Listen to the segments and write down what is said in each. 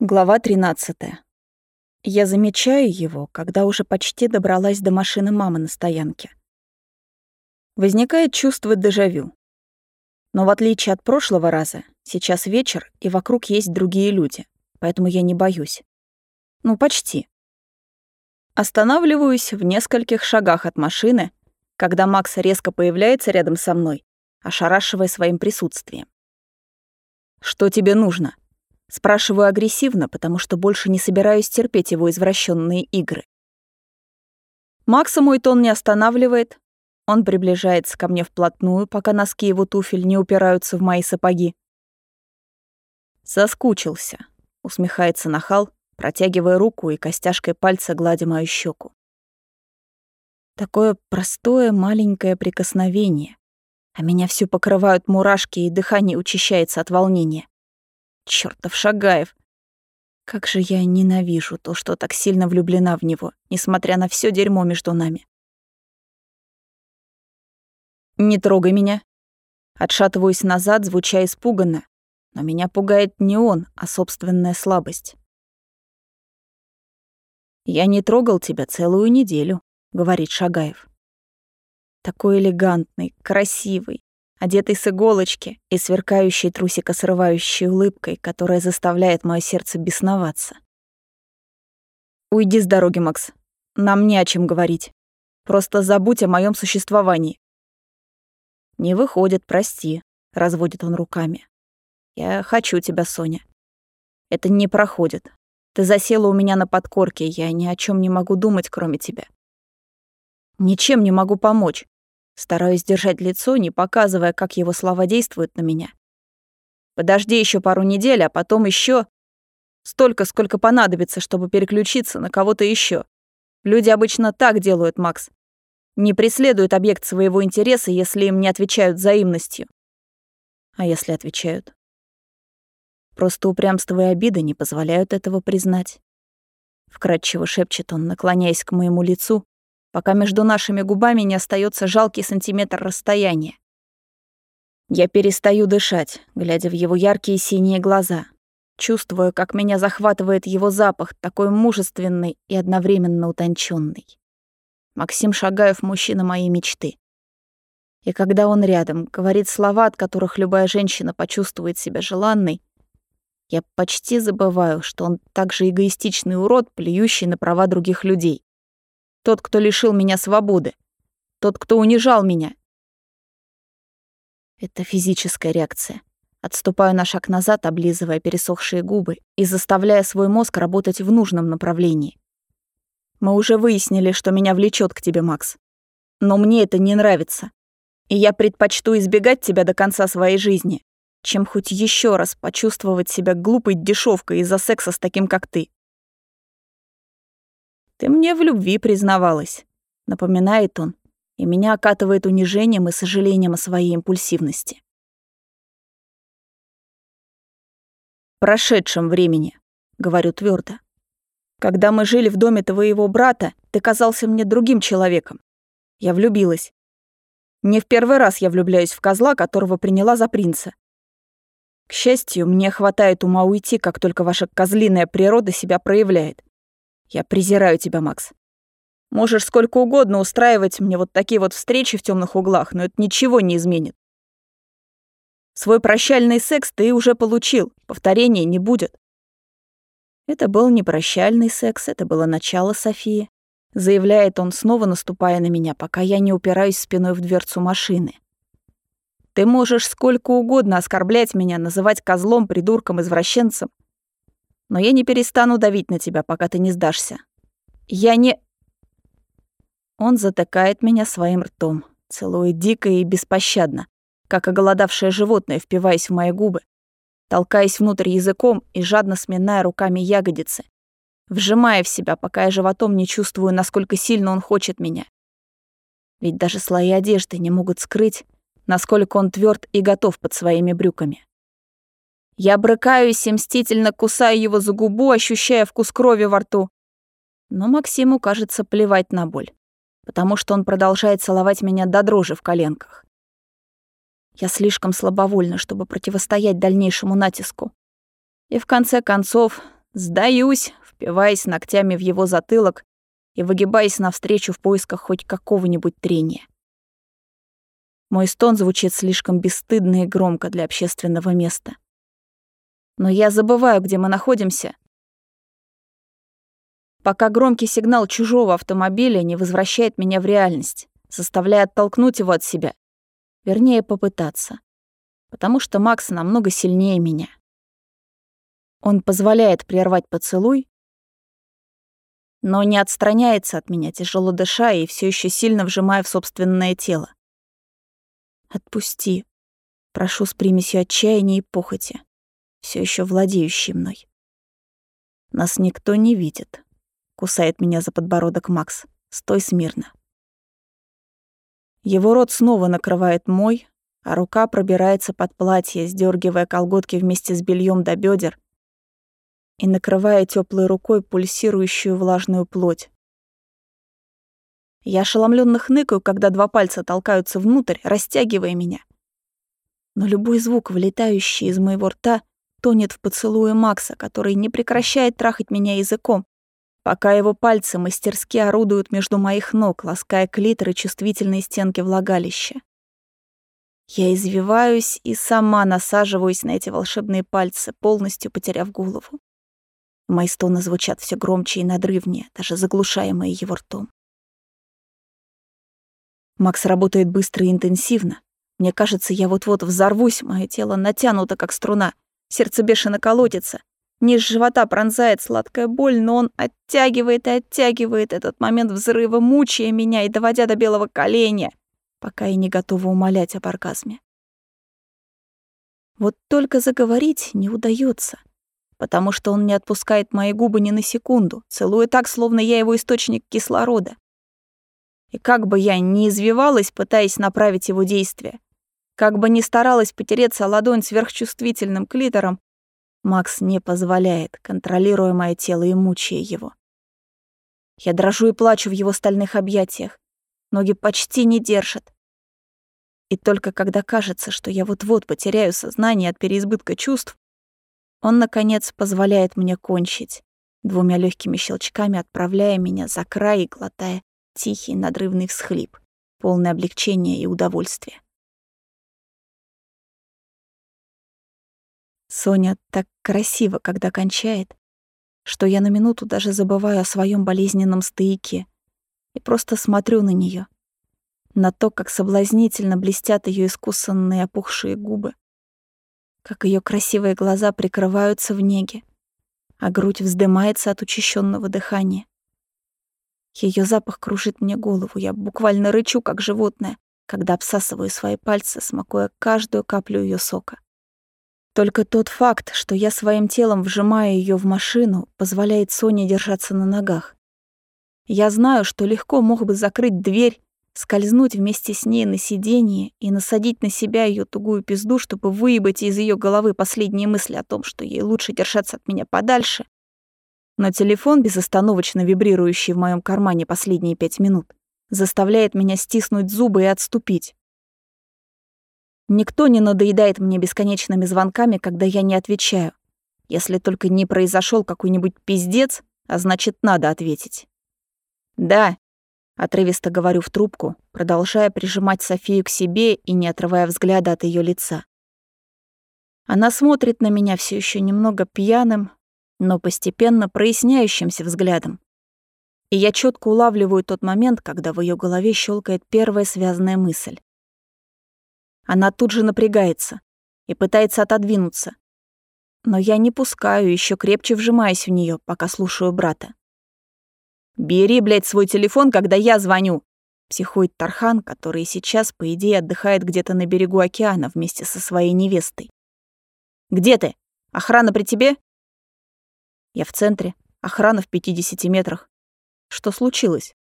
Глава 13. Я замечаю его, когда уже почти добралась до машины мамы на стоянке. Возникает чувство дежавю. Но в отличие от прошлого раза, сейчас вечер, и вокруг есть другие люди, поэтому я не боюсь. Ну, почти. Останавливаюсь в нескольких шагах от машины, когда Макс резко появляется рядом со мной, ошарашивая своим присутствием. «Что тебе нужно?» Спрашиваю агрессивно, потому что больше не собираюсь терпеть его извращенные игры. Макса мой тон не останавливает. Он приближается ко мне вплотную, пока носки его туфель не упираются в мои сапоги. «Соскучился», — усмехается нахал, протягивая руку и костяшкой пальца гладя мою щеку. Такое простое маленькое прикосновение, а меня всю покрывают мурашки и дыхание учащается от волнения. Чёртов Шагаев. Как же я ненавижу то, что так сильно влюблена в него, несмотря на все дерьмо между нами. «Не трогай меня». Отшатываюсь назад, звуча испуганно, но меня пугает не он, а собственная слабость. «Я не трогал тебя целую неделю», — говорит Шагаев. Такой элегантный, красивый, одетый с иголочки и сверкающей трусика срывающей улыбкой, которая заставляет мое сердце бесноваться. «Уйди с дороги, Макс. Нам не о чем говорить. Просто забудь о моем существовании». «Не выходит, прости», — разводит он руками. «Я хочу тебя, Соня. Это не проходит. Ты засела у меня на подкорке, я ни о чем не могу думать, кроме тебя. Ничем не могу помочь. Стараюсь держать лицо, не показывая, как его слова действуют на меня. Подожди еще пару недель, а потом еще столько, сколько понадобится, чтобы переключиться на кого-то еще. Люди обычно так делают, Макс. Не преследуют объект своего интереса, если им не отвечают взаимностью. А если отвечают? Просто упрямство и обида не позволяют этого признать. Вкратчиво шепчет он, наклоняясь к моему лицу, пока между нашими губами не остается жалкий сантиметр расстояния. Я перестаю дышать, глядя в его яркие синие глаза. Чувствую, как меня захватывает его запах, такой мужественный и одновременно утонченный. Максим Шагаев — мужчина моей мечты. И когда он рядом, говорит слова, от которых любая женщина почувствует себя желанной, я почти забываю, что он также эгоистичный урод, плюющий на права других людей. Тот, кто лишил меня свободы. Тот, кто унижал меня. Это физическая реакция. Отступаю на шаг назад, облизывая пересохшие губы и заставляя свой мозг работать в нужном направлении. Мы уже выяснили, что меня влечет к тебе, Макс. Но мне это не нравится. И я предпочту избегать тебя до конца своей жизни, чем хоть еще раз почувствовать себя глупой дешевкой из-за секса с таким, как ты. «Ты мне в любви признавалась», — напоминает он, и меня окатывает унижением и сожалением о своей импульсивности. «Прошедшем времени», — говорю твердо. «Когда мы жили в доме твоего брата, ты казался мне другим человеком. Я влюбилась. Не в первый раз я влюбляюсь в козла, которого приняла за принца. К счастью, мне хватает ума уйти, как только ваша козлиная природа себя проявляет. Я презираю тебя, Макс. Можешь сколько угодно устраивать мне вот такие вот встречи в темных углах, но это ничего не изменит. Свой прощальный секс ты уже получил, повторения не будет. Это был не прощальный секс, это было начало Софии. Заявляет он, снова наступая на меня, пока я не упираюсь спиной в дверцу машины. Ты можешь сколько угодно оскорблять меня, называть козлом, придурком, извращенцем но я не перестану давить на тебя, пока ты не сдашься. Я не...» Он затыкает меня своим ртом, целует дико и беспощадно, как оголодавшее животное, впиваясь в мои губы, толкаясь внутрь языком и жадно сминая руками ягодицы, вжимая в себя, пока я животом не чувствую, насколько сильно он хочет меня. Ведь даже слои одежды не могут скрыть, насколько он тверд и готов под своими брюками. Я брыкаюсь и мстительно кусаю его за губу, ощущая вкус крови во рту. Но Максиму кажется плевать на боль, потому что он продолжает целовать меня до дрожи в коленках. Я слишком слабовольна, чтобы противостоять дальнейшему натиску. И в конце концов Сдаюсь, впиваясь ногтями в его затылок и выгибаясь навстречу в поисках хоть какого-нибудь трения. Мой стон звучит слишком бесстыдно и громко для общественного места. Но я забываю, где мы находимся, пока громкий сигнал чужого автомобиля не возвращает меня в реальность, заставляя оттолкнуть его от себя. Вернее, попытаться. Потому что Макс намного сильнее меня. Он позволяет прервать поцелуй, но не отстраняется от меня, тяжело дыша и все еще сильно вжимая в собственное тело. Отпусти. Прошу с примесью отчаяния и похоти, все еще владеющей мной. Нас никто не видит. Кусает меня за подбородок Макс. Стой смирно. Его рот снова накрывает мой, а рука пробирается под платье, сдергивая колготки вместе с бельем до бедер и накрывая теплой рукой пульсирующую влажную плоть. Я ошеломленно хныкаю, когда два пальца толкаются внутрь, растягивая меня. Но любой звук, вылетающий из моего рта, тонет в поцелуе Макса, который не прекращает трахать меня языком, пока его пальцы мастерски орудуют между моих ног, лаская клитор и чувствительные стенки влагалища. Я извиваюсь и сама насаживаюсь на эти волшебные пальцы, полностью потеряв голову. Мои стоны звучат все громче и надрывнее, даже заглушаемые его ртом. Макс работает быстро и интенсивно. Мне кажется, я вот-вот взорвусь, мое тело натянуто, как струна. Сердце бешено колотится. Низ живота пронзает сладкая боль, но он оттягивает и оттягивает этот момент взрыва, мучая меня и доводя до белого коленя, пока я не готова умолять об оргазме. Вот только заговорить не удается потому что он не отпускает мои губы ни на секунду, целуя так, словно я его источник кислорода. И как бы я ни извивалась, пытаясь направить его действия, как бы ни старалась потереться ладонь сверхчувствительным клитором, Макс не позволяет, контролируя мое тело и мучая его. Я дрожу и плачу в его стальных объятиях. Ноги почти не держат. И только когда кажется, что я вот-вот потеряю сознание от переизбытка чувств, он, наконец, позволяет мне кончить, двумя легкими щелчками отправляя меня за край и глотая тихий надрывный всхлип, полное облегчение и удовольствие. Соня так красиво, когда кончает, что я на минуту даже забываю о своем болезненном стояке и просто смотрю на нее, на то, как соблазнительно блестят ее искусанные опухшие губы, как ее красивые глаза прикрываются в неге, а грудь вздымается от учащенного дыхания. Ее запах кружит мне голову, я буквально рычу, как животное, когда обсасываю свои пальцы, смакуя каждую каплю ее сока. Только тот факт, что я своим телом вжимаю ее в машину, позволяет Соне держаться на ногах. Я знаю, что легко мог бы закрыть дверь скользнуть вместе с ней на сиденье и насадить на себя ее тугую пизду, чтобы выебать из ее головы последние мысли о том, что ей лучше держаться от меня подальше. Но телефон, безостановочно вибрирующий в моем кармане последние пять минут, заставляет меня стиснуть зубы и отступить. Никто не надоедает мне бесконечными звонками, когда я не отвечаю. Если только не произошел какой-нибудь пиздец, а значит, надо ответить. «Да», Отрывисто говорю в трубку, продолжая прижимать Софию к себе и не отрывая взгляда от ее лица. Она смотрит на меня все еще немного пьяным, но постепенно проясняющимся взглядом. И я четко улавливаю тот момент, когда в ее голове щелкает первая связанная мысль. Она тут же напрягается и пытается отодвинуться. Но я не пускаю, еще крепче вжимаясь в нее, пока слушаю брата. «Бери, блядь, свой телефон, когда я звоню!» Психует Тархан, который сейчас, по идее, отдыхает где-то на берегу океана вместе со своей невестой. «Где ты? Охрана при тебе?» Я в центре, охрана в 50 метрах. Что случилось?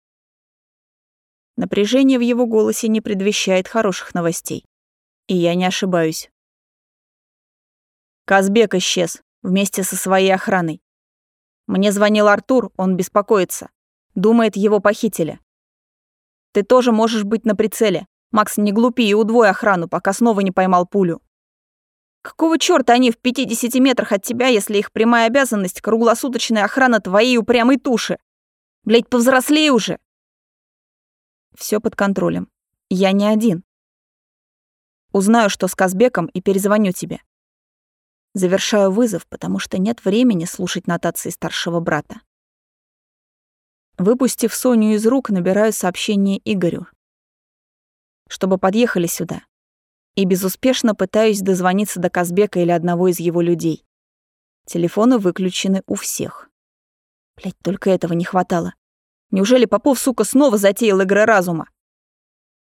Напряжение в его голосе не предвещает хороших новостей. И я не ошибаюсь. Казбек исчез вместе со своей охраной. Мне звонил Артур, он беспокоится. Думает, его похитили. Ты тоже можешь быть на прицеле. Макс, не глупи и удвой охрану, пока снова не поймал пулю. Какого чёрта они в 50 метрах от тебя, если их прямая обязанность — круглосуточная охрана твоей упрямой туши? Блядь, повзрослей уже!» Все под контролем. Я не один. Узнаю, что с Казбеком, и перезвоню тебе. Завершаю вызов, потому что нет времени слушать нотации старшего брата. Выпустив Соню из рук, набираю сообщение Игорю, чтобы подъехали сюда. И безуспешно пытаюсь дозвониться до Казбека или одного из его людей. Телефоны выключены у всех. Блять, только этого не хватало. Неужели Попов, сука, снова затеял игры разума?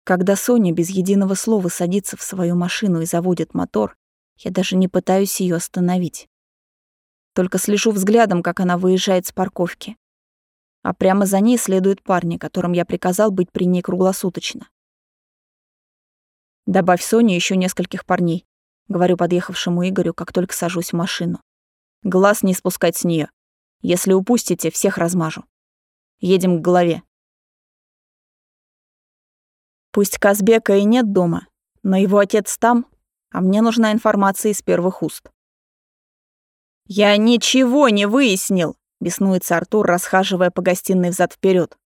Когда Соня без единого слова садится в свою машину и заводит мотор, я даже не пытаюсь ее остановить. Только слежу взглядом, как она выезжает с парковки. А прямо за ней следуют парни, которым я приказал быть при ней круглосуточно. «Добавь Соне еще нескольких парней», — говорю подъехавшему Игорю, как только сажусь в машину. «Глаз не спускать с нее. Если упустите, всех размажу. Едем к голове». Пусть Казбека и нет дома, но его отец там, а мне нужна информация из первых уст. «Я ничего не выяснил!» — беснуется Артур, расхаживая по гостиной взад вперед.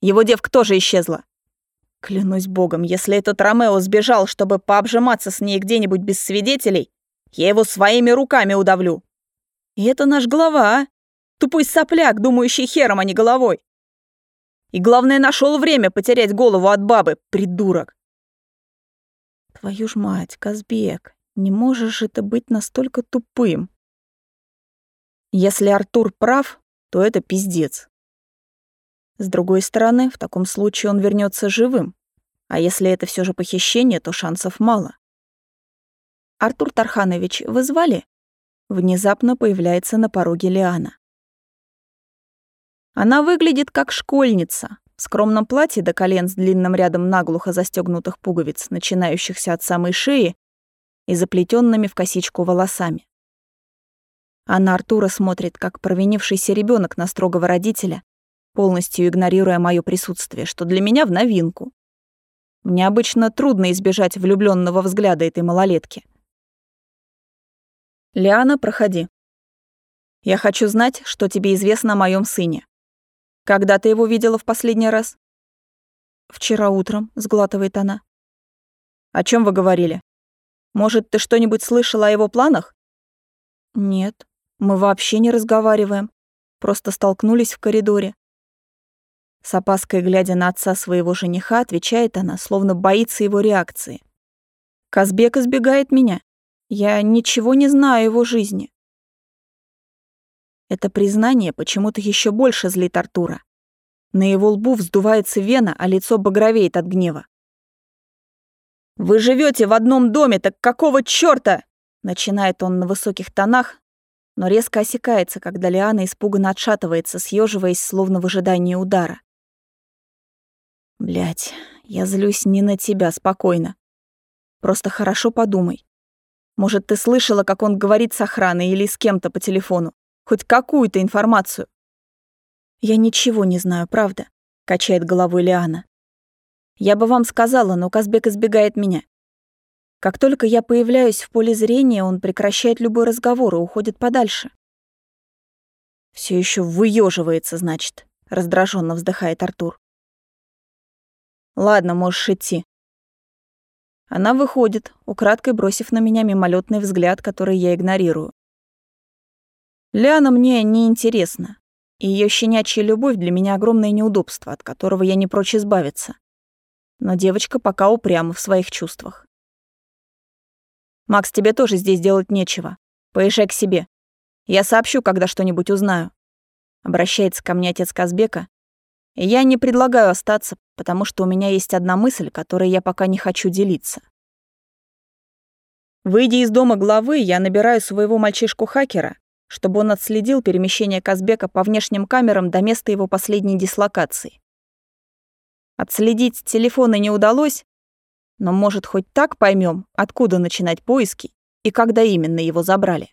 «Его девка тоже исчезла. Клянусь богом, если этот Ромео сбежал, чтобы пообжиматься с ней где-нибудь без свидетелей, я его своими руками удавлю. И это наш глава, а? Тупой сопляк, думающий хером, а не головой. И главное, нашел время потерять голову от бабы, придурок. Твою ж мать, Казбек, не можешь же ты быть настолько тупым. Если Артур прав, то это пиздец. С другой стороны, в таком случае он вернется живым. А если это все же похищение, то шансов мало. Артур Тарханович, вы звали? Внезапно появляется на пороге Лиана. Она выглядит как школьница, в скромном платье до колен с длинным рядом наглухо застегнутых пуговиц, начинающихся от самой шеи и заплетенными в косичку волосами. А на Артура смотрит, как провинившийся ребенок на строгого родителя, полностью игнорируя мое присутствие, что для меня в новинку. Мне обычно трудно избежать влюбленного взгляда этой малолетки. «Лиана, проходи. Я хочу знать, что тебе известно о моем сыне. Когда ты его видела в последний раз? Вчера утром, сглатывает она. О чем вы говорили? Может, ты что-нибудь слышала о его планах? Нет, мы вообще не разговариваем. Просто столкнулись в коридоре. С опаской глядя на отца своего жениха, отвечает она, словно боится его реакции. Казбек избегает меня. Я ничего не знаю о его жизни. Это признание почему-то еще больше злит Артура. На его лбу вздувается вена, а лицо багровеет от гнева. «Вы живете в одном доме, так какого чёрта?» Начинает он на высоких тонах, но резко осекается, когда Лиана испуганно отшатывается, съеживаясь, словно в ожидании удара. Блять, я злюсь не на тебя, спокойно. Просто хорошо подумай. Может, ты слышала, как он говорит с охраной или с кем-то по телефону? Хоть какую-то информацию. Я ничего не знаю, правда, качает головой Лиана. Я бы вам сказала, но Казбек избегает меня. Как только я появляюсь в поле зрения, он прекращает любой разговор и уходит подальше. Все еще выеживается, значит, раздраженно вздыхает Артур. Ладно, можешь идти. Она выходит, украдкой бросив на меня мимолетный взгляд, который я игнорирую. Ляна мне не интересна, ее щенячья любовь для меня огромное неудобство, от которого я не прочь избавиться. Но девочка пока упряма в своих чувствах. «Макс, тебе тоже здесь делать нечего. Поезжай к себе. Я сообщу, когда что-нибудь узнаю». Обращается ко мне отец Казбека. Я не предлагаю остаться, потому что у меня есть одна мысль, которой я пока не хочу делиться. Выйдя из дома главы, я набираю своего мальчишку-хакера чтобы он отследил перемещение Казбека по внешним камерам до места его последней дислокации. Отследить телефоны не удалось, но, может, хоть так поймем, откуда начинать поиски и когда именно его забрали.